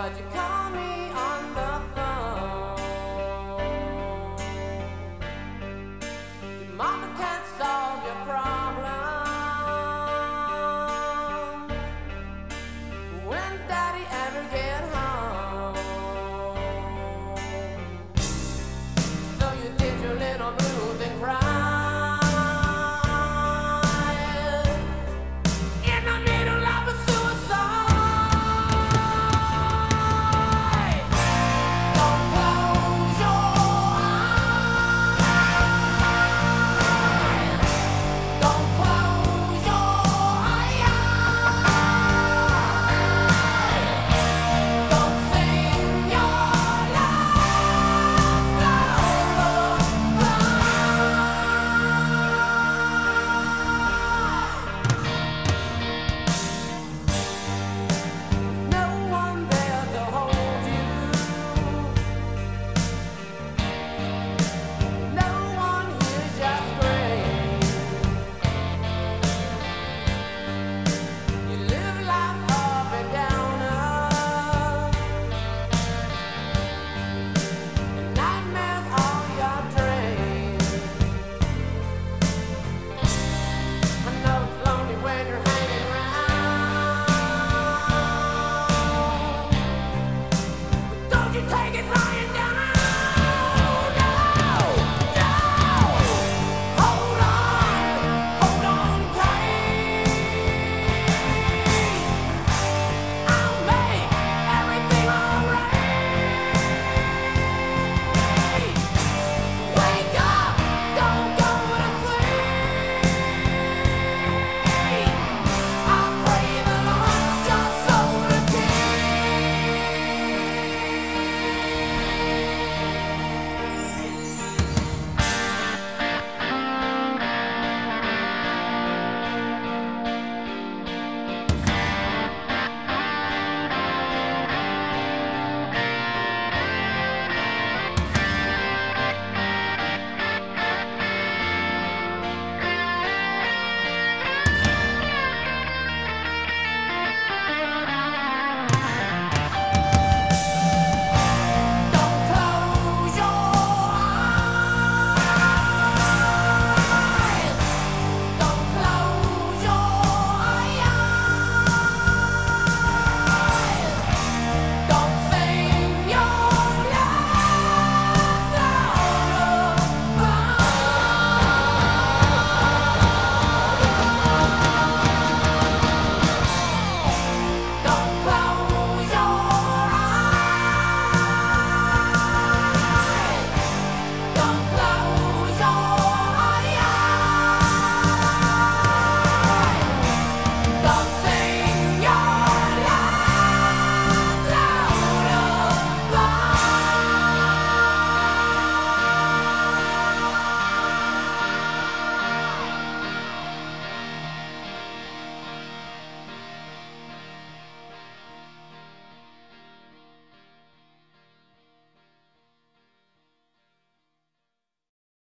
Why'd you call me on the phone? Your mama can't solve your problem.